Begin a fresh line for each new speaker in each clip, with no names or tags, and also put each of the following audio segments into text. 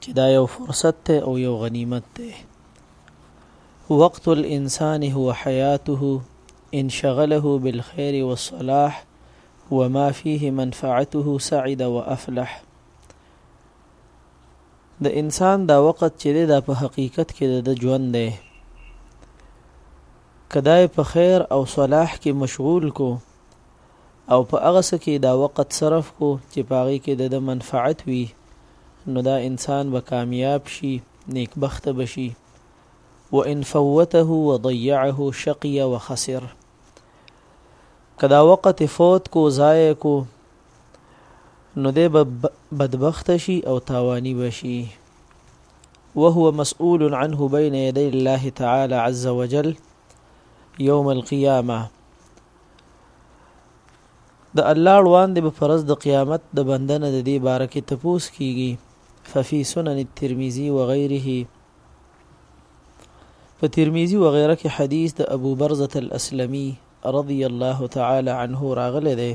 چې دا یو فرصت ته او یو غنیمت دی وقت الانسان هو حیاته ان شغله بالخير والصلاح وما فيه منفعته سعد وافلح د انسان دا وخت چې دا په حقیقت کې د ژوند دی کدای په خیر او صلاح کې مشغول کو او په هغه څه کې دا وقت صرف کو چې په هغې کې د ده منفعت وي نو دا انسان به کامیاب شي نیکبخته به شي وان فوته وضيعه شقي وخسر که دا وقت فوت کو ضایع کو نو دی به بدبخت شي او تاوانی بشي وهو مسؤول عنه بين يدي الله تعالى عز وجل يوم القيامه د الله وړاندې به فرض د قیامت د بندنه د دې باره کې تپوس کیږي ففي سنن الترمذي وغيره په ترمذي وغيره کې حدیث د ابو برزه الاسلمي رضی الله تعالی عنه راغلی دی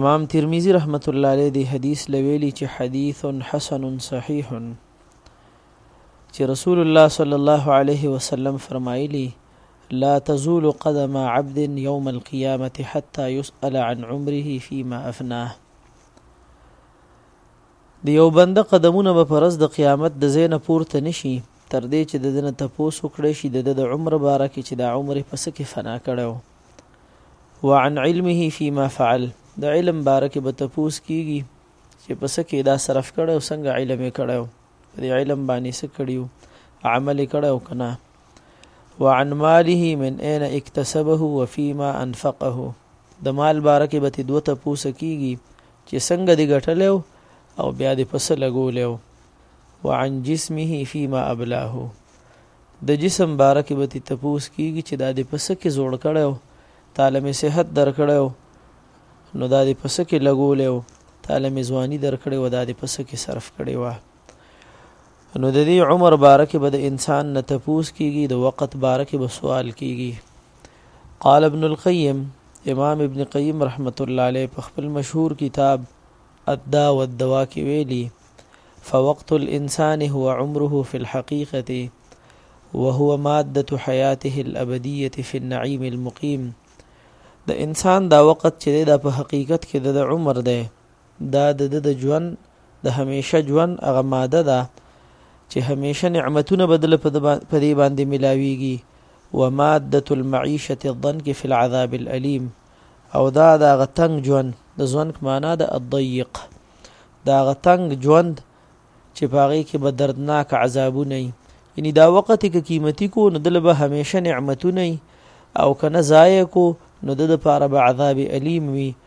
امام ترمذي رحمت الله علیه دی حدیث لویلی چې حدیث حسن صحیح چې رسول الله صلی الله علیه وسلم فرمایلی لا تزول قدم عبد يوم القيامة حتى يسأل عن عمره فيما أفناه د یو بنده قدمونه به پرز د قیامت د زینه پورته نشي تر دې چې د دنه تپوسو کړی شي د د عمر باره کې چې د عمر پس کې فنا کړو وعن علمه فيما فعل د علم باره کې به تپوس کیږي چې پس کې دا صرف کړو څنګه علم کړو د علم باندې څه کړیو عمل کړو کنه وعن ماله من اين اكتسبه وفيما انفقه د مال بارکه به دوه ته پوسه کیږي چې څنګه دی ګټلو او بیا دی پس لګولیو وعن جسمه فيما ابلاه د جسم بارکه به ته پوس کیږي چې دا دی پس کې جوړ کړو تعالی می صحت در کړو نو دا دی پس کې لګولیو تعالی می ځواني در کړو دا دی پس کې صرف کړو نو د دې عمر باره کې به د انسان نه تپوس کیږي د وخت باره کې به سوال کیږي قال ابن القیم امام ابن قیم رحمت الله علیه په خپل مشهور کتاب الدا والدوا کې ویلي فوقت الانسان هو عمره في الحقيقه وهو ماده حياته الابديه في النعيم المقيم د انسان دا وخت چې دا په حقیقت کې د عمر ده دا د ده د ژوند د همېشه ژوند هغه ماده ده چې همېشه نعمتونه به دله په دې باندې ملاویږي وماده المعیشة الضنک فی العذاب الالیم او دا د هغه تنګ ژوند د ځونک معنا د الضیق د هغه تنګ ژوند چې په هغې کې به دردناک عذابونه وي یعنی دا وخت کې قیمتي کو نو دله به همیشه نعمتونه او کنه ضایع کو نو د لپاره به عذاب الیم وي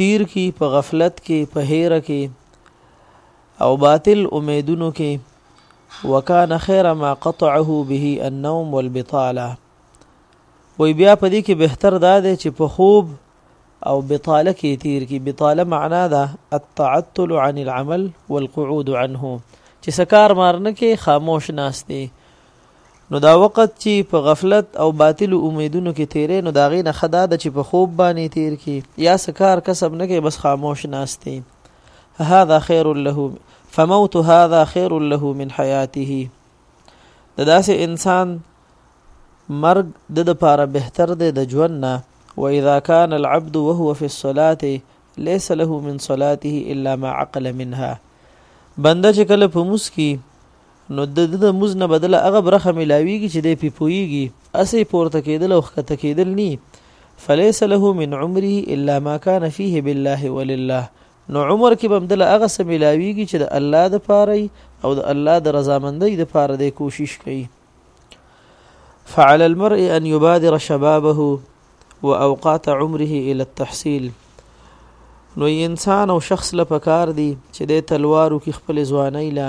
تیر کی په غفلت کې په هیر کې او باطل امیدونو کې وکانه خیر ما قطعه به النوم والبطاله وی بیا په دې کې بهتر دا دی چې په خوب او بطاله کې تیر کی بطاله معنا ده التعطل عن العمل والقعود عنه چې سکار مارنه کې خاموش ناشته نو دا وخت چې په غفلت او باطل امیدونو کې تیرې نو دا غي نه خدا د چې په خوب باندې تیر کې یا سکار کسب نه کې بس خاموش ناشته هذا خير له فموت هذا خير له من حياته د داسې انسان مرګ د د پاره بهتر دی د ژوند نه و اذا كان العبد وهو في الصلاه ليس له من صلاته الا ما عقل منها بنده چې کله په مسکی نو د ده د موز نه بدله هغه برخه ملاویږي چې دی پې پوهیږي اسې پورته کېدل او ښکته کېدل نی فلیس له من عمره الا ما کان فیه بالله ولله نو عمر کې بم دله هغه څه ملاویږي چې د الله د پاره او د الله د رضامندۍ د پاره د کوشش کوي فعلى المرء ان يبادر شبابه واوقات عمره الى التحصيل نو انسان او شخص لپاره کار دی چې د تلوارو کې خپل ځواني لا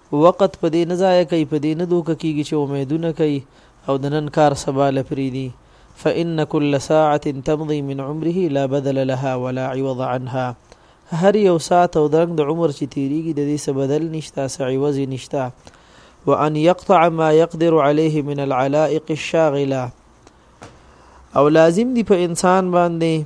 وقت په دې نه ضایع کوي، په دې نه دوکه کېږي چې امېدونه کوي او د نن کار سبا له پرېږدي، فإن کل ساعة تمضي من عمره لا بدل لها ولا عوض عنها، هر یو ساعت او درنګ د عمر چې تېرېږي د دې څه بدل نشته، څه عوض یې نشته، وأن يقطع ما يقدر عليه من العلائق الشاغلة او لازم دي په انسان باندې.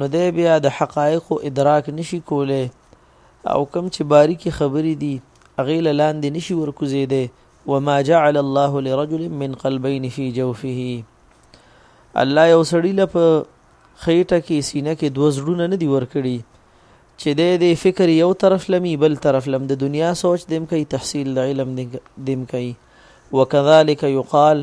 نو دی بیا د حقایقو ادراک نشي کولی او کم چې باریکې خبرې دي هغې له لاندې نشي ورکوزېدی وما جعل الله لرجل من قلبين في جوفه الله یو سړی له په خېټه کې سینه کې دوه زړونه نه دی ورکړي چې د دې فکر یو طرف لمي بل طرف لم د دنیا سوچ دیم کوي تحصیل د علم دیم کوي وکذالک یقال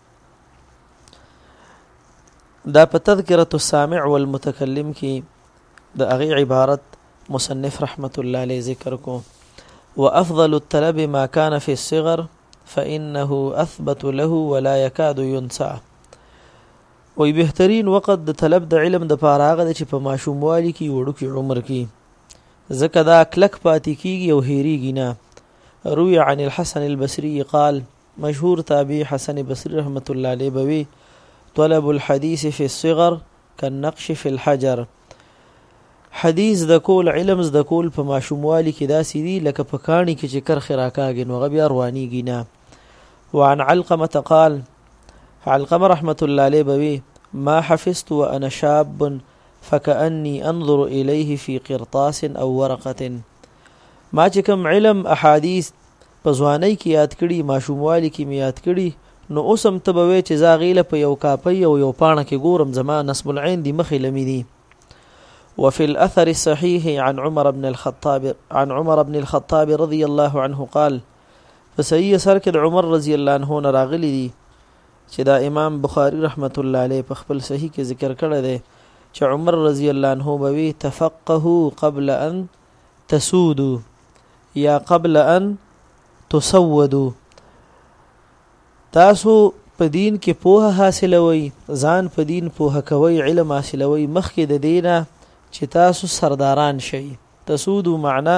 دا په تذکرة السامع والمتکلم کې د هغه عبارت مصنف رحمت الله علیه ذکر کو وافضل الطلب ما كان في الصغر فانه اثبت له ولا يكاد ينسى وي بهترین وقت د طلب د علم د پاره هغه چې په ماشوموالي کې وړو کې عمر کې ځکه دا کلک پاتې کیږي او هېریږي نه روي عن الحسن البصري قال مشهور تابعي حسن بصري رحمت الله عليه به وي طلب الحديث في الصغر كالنقش في الحجر حدیث د کول علم د کول په ماشوموالي کې داسې دي لکه په کاڼي کې چې کرخې راکاږي نو هغه بیا روانېږي نه وعن علقمه قال علقمه رحمت الله علیه بوي ما حفظت وانا شاب فكأني انظر اليه في قرطاس او ورقه ما چې کوم علم احادیث په ځوانۍ کې یاد کړي، ماشوموالي کې مې یاد کړي، نو اوس هم ته به وې چې زه هغې له په یو کاپۍ او یو پاڼه کې ګورم زما نصب العین دي مخې له میني. وفي الاثر الصحيح عن عمر بن الخطاب عن عمر بن الخطاب رضي الله عنه قال په صحیح اثر کې د عمر رضی الله عنه نه راغلي دي چې دا امام بخاری رحمت الله علیه په خپل صحیح کې ذکر کړی دی چې عمر رضی الله عنه به وی تفقهوا قبل ان تسودو یا قبل ان تسودو تاسو په دین کې پوه حاصلوي ځان په دین پوه کوي علم حاصلوي مخکې د دینه چې تاسو سرداران شئ تسودو معنا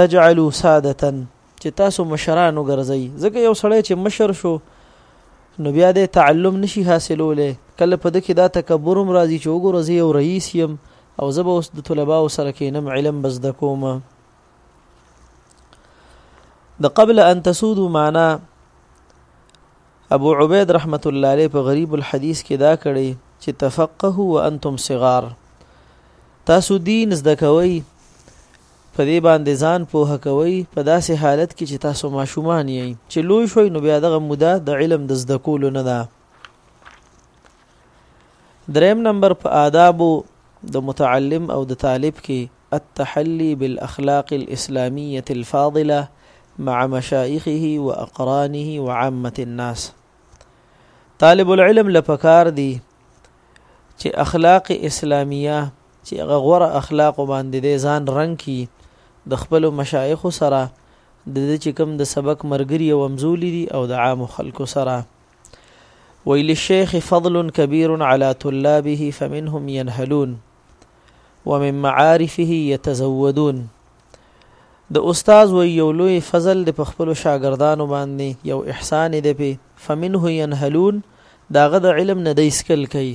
تجعلوا سادة چې تاسو مشران وګرځي ځکه یو سړی چې مشر شو نو بیا د تعلم نشي حاصلولې کله په دکې دا تکبر هم راځي چې وګوره زه یو رئیس یم او زه به اوس د طلباو سره کینم علم بس د کوم د قبل ان تسودو معنا ابو عبید رحمت الله علیه په غریب الحدیث کې دا کړي چې تفقهوا وانتم صغار تاسو دین زده کوئ په دې باندې ځان پوه کوئ، په داسې حالت کې چې تاسو ماشومان یئ. چې لوی شوئ نو بیا دغه موده د علم د زده کولو نه ده. دریم نمبر په آدابو د متعلم او د طالب کې التحلی بالاخلاق الاسلامیه الفاضله مع مشایخه واقرانه وعامه الناس طالب العلم لپکار دی چې اخلاق اسلامیه چې هغه غوره اخلاقو باندې دی ځان رنګ کی د خپلو مشایخو سره د دې چې کوم د سبق مرګري او امزولي دي او د عام خلکو سره ویل الشيخ فضل كبير على طلابه فمنهم ينهلون ومن معارفه يتزودون د استاد و یو لوی فضل د خپل شاګردانو باندې یو احسان دی په فمنه ينهلون داغه د علم نه د اسکل کوي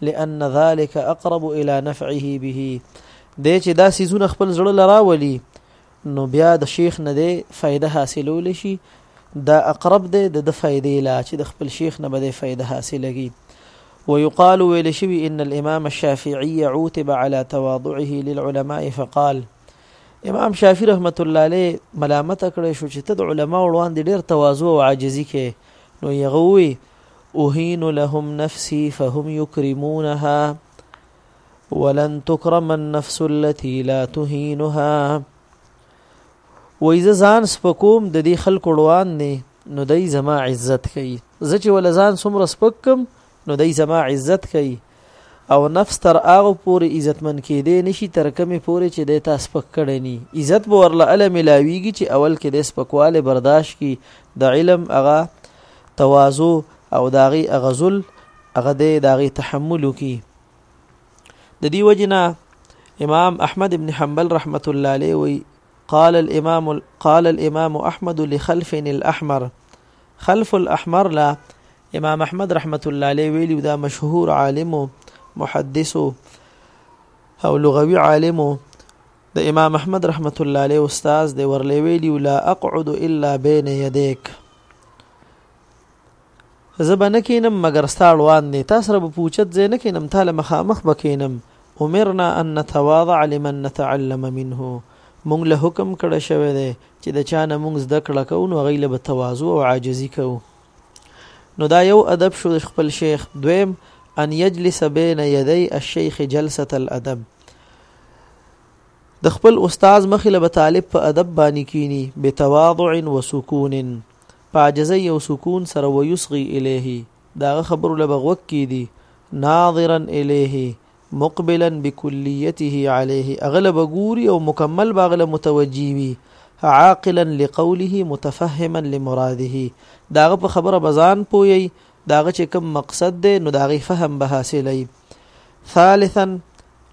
لأن ذلك اقرب الى نفعه به دې چې دا سيزونه خپل زړه لراولي نو بیا د شیخ نه دی فائدہ حاصلول شي دا اقرب دی د د فائدې لا چې د خپل شیخ نه به فائدہ حاصلږي ويقال ویل شوی ان الامام الشافعي عوتب على تواضعه للعلماء فقال امام شافعي رحمت الله عليه ملامت کړی شو چې ته د علما وړاندې ډیر تواضع او عاجزي کې نو یغوي اهين لهم نفسي فهم يكرمونها ولن تكرم النفس التي لا تهينها وایزه ځان سپکوم د دې خلکو روان نه نو دای زما عزت کوي زه چې ول ځان سمره سپکم نو دای زما عزت کوي او نفس تر هغه پورې عزتمن کېدی نشي تر کومې پورې چې دی تا سپک کړی ني عزت به ورله اله ملاویږي چې اول کې دی سپکوالی برداشت کړي د علم هغه تواضع او د هغې هغه ذل هغه دی د هغې تحمل وکړي د دې وجې نه امام احمد ابن حنبل رحمت الله علیه وی قال الامام قال الامام احمد لخلف الاحمر خلف الاحمر له امام احمد رحمت الله علیه ویلی دا مشهور عالم محدث او لغوي عالم د امام احمد رحمت الله علیه استاد دی ورلې ویلی لا اقعد الا بین یدیک زبنه کینم مگر ستاړ وان دی تاسو رب پوچت زینه کینم تعالی مخامخ بکینم امرنا ان نتواضع لمن نتعلم منه مونږ له حکم کړه شوی دی چې د چا نه مونږ زده کړه کوو نو هغوی له به تواضع او عاجزي کوو نو دا یو ادب شو د خپل شیخ دویم ان یجلس بین یدی الشیخ جلسه الادب د خپل استاد مخې له طالب په ادب باندې کینی بتواضع و سکون پاجزه یو سکون سره و یسغی الیه دا خبرو لبغوک کی دی ناظرا الیه مقبلا بکلیته علیه هغه له به ګوري او مکمل به هغه له متوجه وي عاقلا لقوله متفهما لمراده د هغه په خبره به ځان پوهوي د هغه چې کوم مقصد دی نو د هغې فهم به حاصلوي ثالثا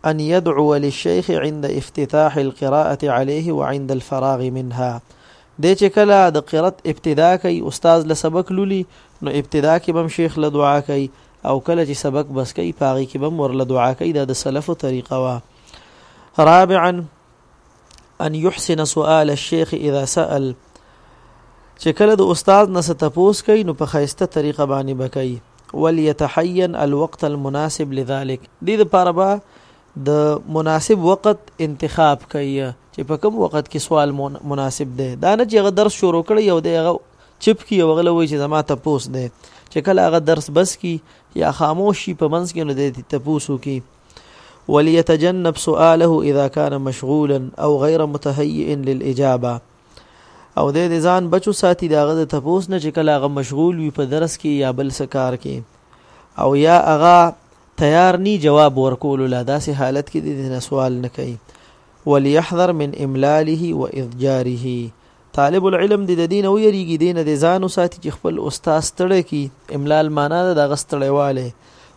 أن يدعو للشيخ عند افتتاح القراءة عليه وعند الفراغ منها د چې کله د قرات ابتدا کوي استاد له سبق لولي نو ابتدا کې بم شیخ له دعا کوي او کله چې سبق بس کوي په هغې کې به هم ورله دعا کوي دا د سلفو طریقه وه رابعا ان يحسن سؤال الشيخ اذا سأل چې کله د استاد نه ستپوس کوي نو په خیسته طریقه باندې بکوي وليتحين الوقت المناسب لذلك دې لپاره به د مناسب وخت انتخاب کوي چې په کوم وخت کې سوال مناسب دی دا نه چې هغه درس شروع کړي او د هغه چپ کی او غل وای چې زما ته پوس دی چې کله هغه درس بس کی یا خاموشي په منځ کې نو د تپوسو کی وليتجنب سؤاله اذا كان مشغولا او غير متهيئ للاجابه او د ځان بچو ساتي داغه د تپوس نه چې کله هغه مشغول وي په درس کې یا بل سکار کې او یا هغه تیار نی جواب ورکولو لا داسی حالت کی دی دینه سوال نه کوي ولیحذر من املاله و اضجاره طالب العلم دی د دینه ویریږي دینه د ځان وساتي چې خپل استاد ستړی کی املال معنا ده د غستړیواله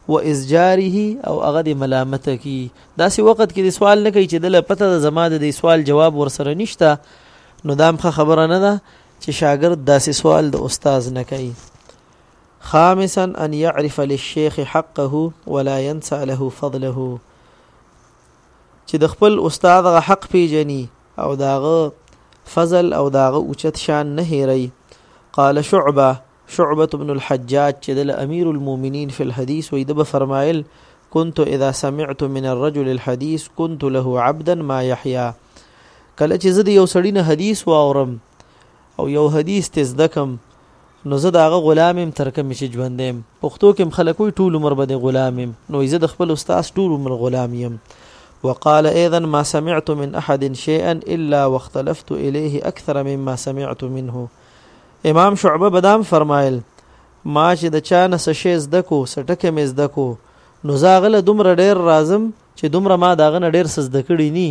و ازجاره او هغه د ملامت کی داسې وخت کې د سوال نه کوي چې د لپته د زما د سوال جواب ورسره نشته نو دامخه خبره نه ده چې شاګرد داسې سوال د استاد نه کوي خامسا ان يعرف للشيخ حقه ولا ينسى له فضله چې د خپل استاد غ حق پیجني او داغه فضل او داغه اوچت شان نه هېري قال شعبه شعبه بن الحجاج چې د امیر المؤمنین فی الحدیث وې د فرمایل كنت اذا سمعت من الرجل الحديث كنت له عبدا ما يحيى کله چې زه د یو سړی نه حدیث واورم او یو حدیث ته زده کم نو زه داغه غلام يم تر کوم چې ژوند يم پښتو کې خلک وي ټول عمر به غلام يم نو زه د خپل استاد ټول عمر غلام يم وقال ايضا ما سمعت من احد شيئا الا واختلفت اليه اكثر مما سمعت منه امام شعبه بدام فرمایل ما چې د چا نه څه شی زده کو څه ټکی مې زده کو نو زه هغه له دومره ډېر راځم چې دومره ما د هغه نه ډېر څه زده کړي ني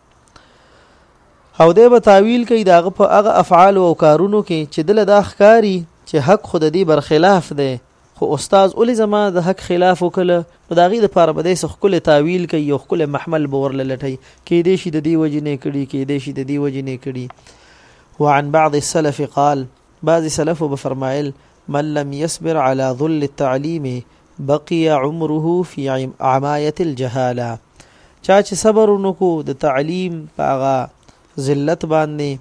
او دی به تعویل کوي داغه په هغه افعال او کارونو کې چې دله دا ښکاری چې حق خود دې برخلاف دی خو استاد اولی زما د حق خلاف وکړه نو داغي د پاره بده سه خپل تعویل کوي او خپل محمل باور لټي کې دې شي د دې وجې نه کړي کې دې شي د دې وجې نه کړي وعن بعض السلف قال بعضی سلفو به فرمایل، من لم یصبر علی ذل التعلیم بقی عمره فی عمایة الجهالة، چا چې صبر ونه کړو د تعلیم په هغه ذلت باندې،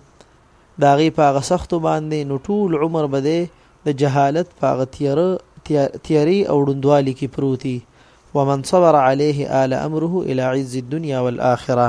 د هغې په هغه سختو باندې، نو ټول عمر به دی د جهالت په هغه تیاره تیاري او ړوندوالي کې پروتي ومن صبر عليه آل امره الى عز الدنيا والآخره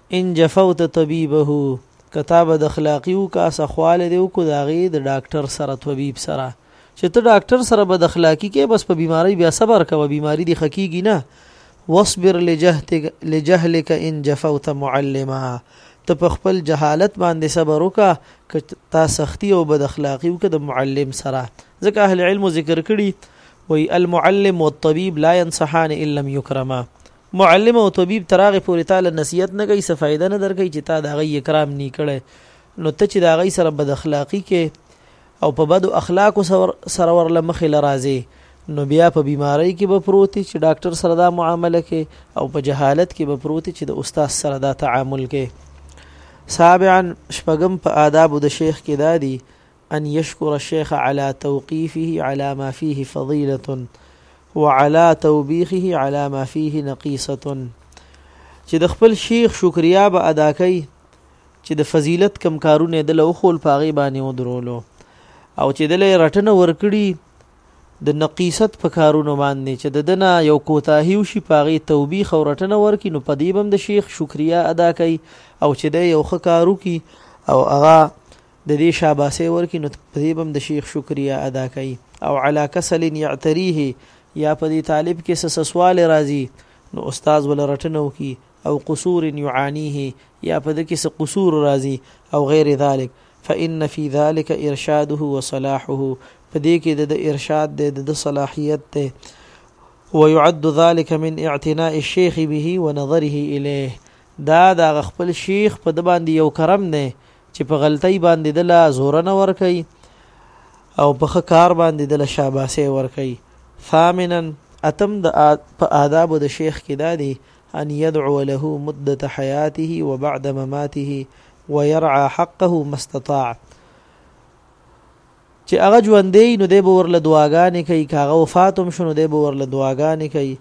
ان جفوت طبيبه که تا بد اخلاقی وکا څه خواله دی وکړو د هغې د ډاکټر سره طبیب سره چې ته ډاکټر سره بد اخلاقی کې بس په بیماری بیا صبر کوه بیماری دی خکیږي نه واصبر لجهتك لجهلك ان جفوت معلما ته په خپل جهالت باندې صبر وکا که تا سختی او بد اخلاقی وکړه د معلم سره ځکه اهل علم ذکر کړي وي المعلم والطبيب لا ينصحان الا لم يكرما معلم او طبیب تر هغې پورې تا له نصیحت نه کوي څه فایده نه درکوي چې تا د هغوی اکرام نی کړی نو ته چې د هغوی سره بد اخلاقي کې او په بدو اخلاقو سره ورله مخې له راځې نو بیا په بیماری کې به پروتي چې ډاکټر سره دا معامله کې او په جهالت کې به پروتي چې د استاد سره دا تعامل کې سابعا شپږم په آداب د شیخ کې دا دي ان يشکر الشيخ على توقيفه على ما فيه فضيلة وعلى توبيخه على ما فيه نقيصة چې د خپل شیخ شکریا به ادا کوي چې د فضیلت کم کارونه د له خول پاغي باندې ودرولو او چې د له رټنه ورکړي د نقیصت په کارونو باندې چې د دنه یو کوتاهی وشي پاغي توبیخ او رټنه ورکي نو پدیبم د شیخ شکریا ادا کوي او چې د یو خکارو کی او هغه د دې شاباسې ورکړي نو په دې به هم د شیخ شکریا ادا کوي او علا کسل یعتریه یا په دې طالب کې څه سوال راځي نو استاد ول رټنه وکي او قصور يعانيه یا په دې کې څه قصور راځي او غیر ذلک فإن في ذلك ارشاده وصلاحه په دې کې د ارشاد د د صلاحیت ته ويعد ذلك من اعتناء الشيخ به ونظره اليه دا د خپل شیخ په د باندې یو کرم نه چې په غلطۍ باندې د لا زور نه ور کوي او په ښه کار باندې د لا شاباسه ور کوي ثامنا اتم د په آداب د شیخ کې دا دی ان يدعو له مدة حياته وبعد مماته ويرعى حقه ما استطاع چې هغه ژوندې نو د بور له دعاګانې کوي کاغه وفاتم شنو د بور له دعاګانې کوي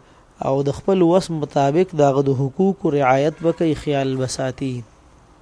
او د خپل وس مطابق دغه د حقوق رعایت وکي خیال بساتي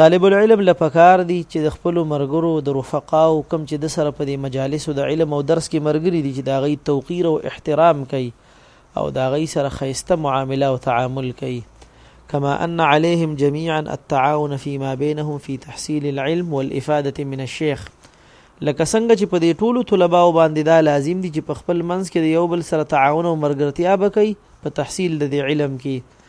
طالب العلم له پکار دي چې د خپلو مرګرو د رفقاو کم چې د سره په دې مجالسو د علم او درس کې مرګري دي چې د هغوی توقیر او احترام کوي او د هغوی سره خیسته معامله او تعامل کوي كما أن عليهم جميعا التعاون فيما بينهم في تحصيل العلم والإفادة من الشيخ لکه څنګه چې په دې ټولو طلباو باندې دا لازم دي چې په خپل منځ کې د یو بل سره تعاون او مرګرتیا وکړي په تحصیل د دې علم کې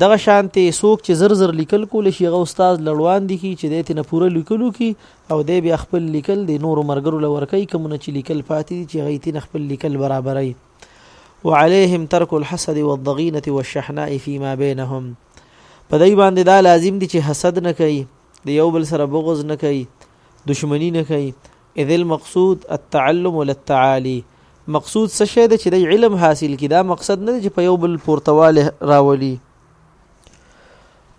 دغه شانتي څوک چې زر زر لیکل کول شي غو استاد لړوان دي کی چې دته نه پوره لیکلو کی او دی بیا خپل لیکل دی نور مرګرو لورکې کوم نه چې لیکل پاتې دي چې غیتی نه خپل لیکل برابرای وعليهم ترك الحسد والضغينه والشحناء فيما بينهم په دای باندې دا لازم دي چې حسد نه کوي د یو بل سره بغض نه کوي دشمنی نه کوي اذ المقصود التعلم لا التعالي مقصود څه شی دی چې د علم حاصل کی دا مقصد نه دی چې په یو بل پورتواله راولي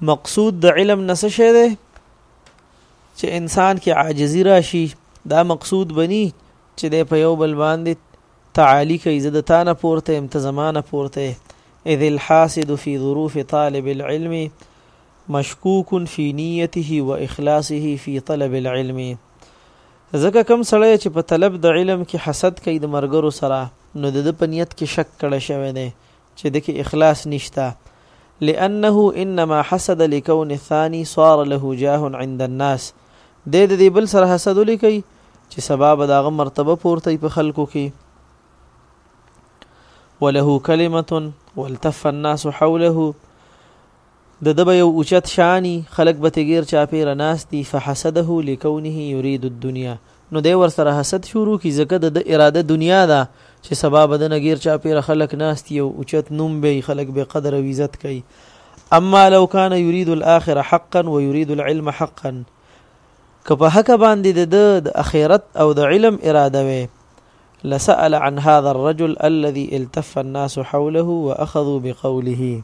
مقصود د علم نه څه شی دی چې انسان کې عاجزی راشي دا مقصود بني چې د په یو بل باندې تعالی کوي زه د تانه پورته ام ته زمانه پورته اذ الحاسد في ظروف طالب العلم مشكوك في نيته واخلاصه في طلب العلم ځکه کم سړی چې په طلب د علم کې حسد کوي د مرګرو سره نو د په نیت کې شک کړی شوی دی چې د کې اخلاص نشته لانه انما حسد لكون الثاني صار له جاه عند الناس د دې بل سره حسد ولیکي چې سبب داغه مرتبه پورته په خلکو کې وله کلمه والتف الناس حوله د ده به یو اوچت شان وي، خلک به ترې ګېر چاپېره ناست وي، فحسده لکونه یرید الدنیا، نو دی ورسره حسد شروع کړي، ځکه د ده اراده دنیا ده، چې سبا به ده نه ګېر چاپېره خلک ناست وي او اوچت نوم به وي، خلک به یې قدر او عزت کوي. اما لو کان یرید الاخرة حقا ویرید العلم حقا، که په حقه باندې د ده د اخرت او د علم اراده وی، لسأل عن هذا الرجل الذي التف الناس حوله واخذوا بقوله،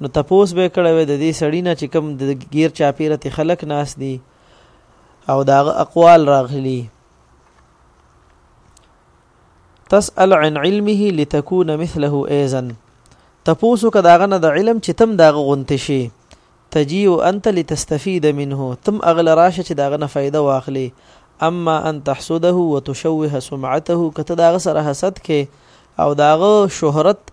نو تپوس به کړه وې د دې سړی نه چې کوم د غیر چاپیره ته خلق ناس دي او دا اقوال راغلي تسأل عن علمه لتكون مثله ايضا تپوسو کداغه نه د علم چې تم داغه غونته شي تجيء انت لتستفيد منه تم اغل راشه چې داغه نه فائدہ واخلي اما ان تحسده وتشوه سمعته کته داغه سره حسد کې او داغه شهرت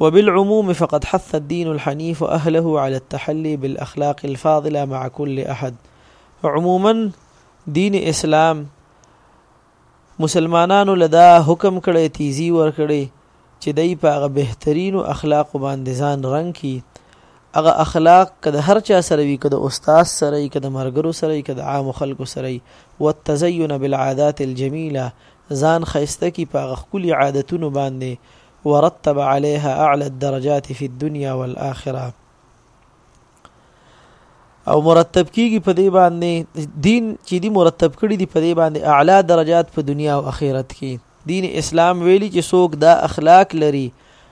وبالعموم فقد حث الدين الحنيف اهله على التحلي بالاخلاق الفاضله مع كل احد عموما دین اسلام مسلمانانو لدا حکم کړي تیزی ور کړي چې دای په هغه بهترینو اخلاق باندې ځان رنګ کی هغه اخلاق کده هر چا سره وي کده استاد سره وي کده مرګرو سره وي کده عام خلکو سره وي والتزين بالعادات الجميله ځان ښايسته کړي په هغه ښکلي عادتونو باندې، ورتب عليها اعلي الدرجات في الدنيا والآخره او مرتب کیږي په دې باندې دین چې دی مرتب کړي دی په دې باندې اعلی درجات په دنیا او آخرت کې دین اسلام ویلي چې څوک دا اخلاق لري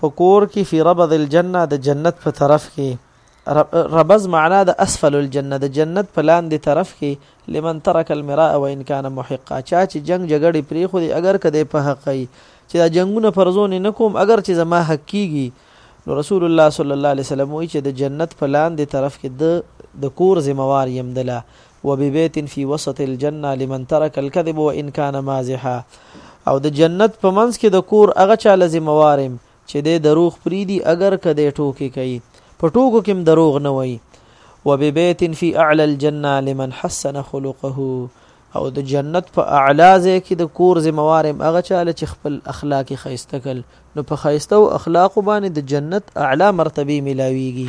په کور کې فی ربض الجنه د جنت په طرف کې ربض معنا د اسفل الجنه د جنت په لاندې طرف کې لمن ترک المراء وان كان محقا چا چې جنگ جګړې پرې خو دی اگر کده په حق ای چې دا جنگونه پرزونه نه کوم اگر چې زما حق کیږي نو رسول الله صلی الله علیه وسلم وی چې د جنت په لاندې طرف کې د د کور ذمہوار یم دلا وببيت في وسط الجنه لمن ترک الکذب وان کان مازحا او د جنت په منځ کې د کور هغه چا له ذمه وار يم چې دی دروغ پرېږدي اګر که دی ټوکې کوي په ټوکو کې هم دروغ نه وایي وببيت في اعلى الجنه لمن حسن خلقه او د جنت په اعلی ځای کې د کور ذمہوار هم هغه چاله چې خپل اخلاق خیسته کړ نو په خیسته او اخلاق باندې د جنت اعلی مرتبه ملاويږي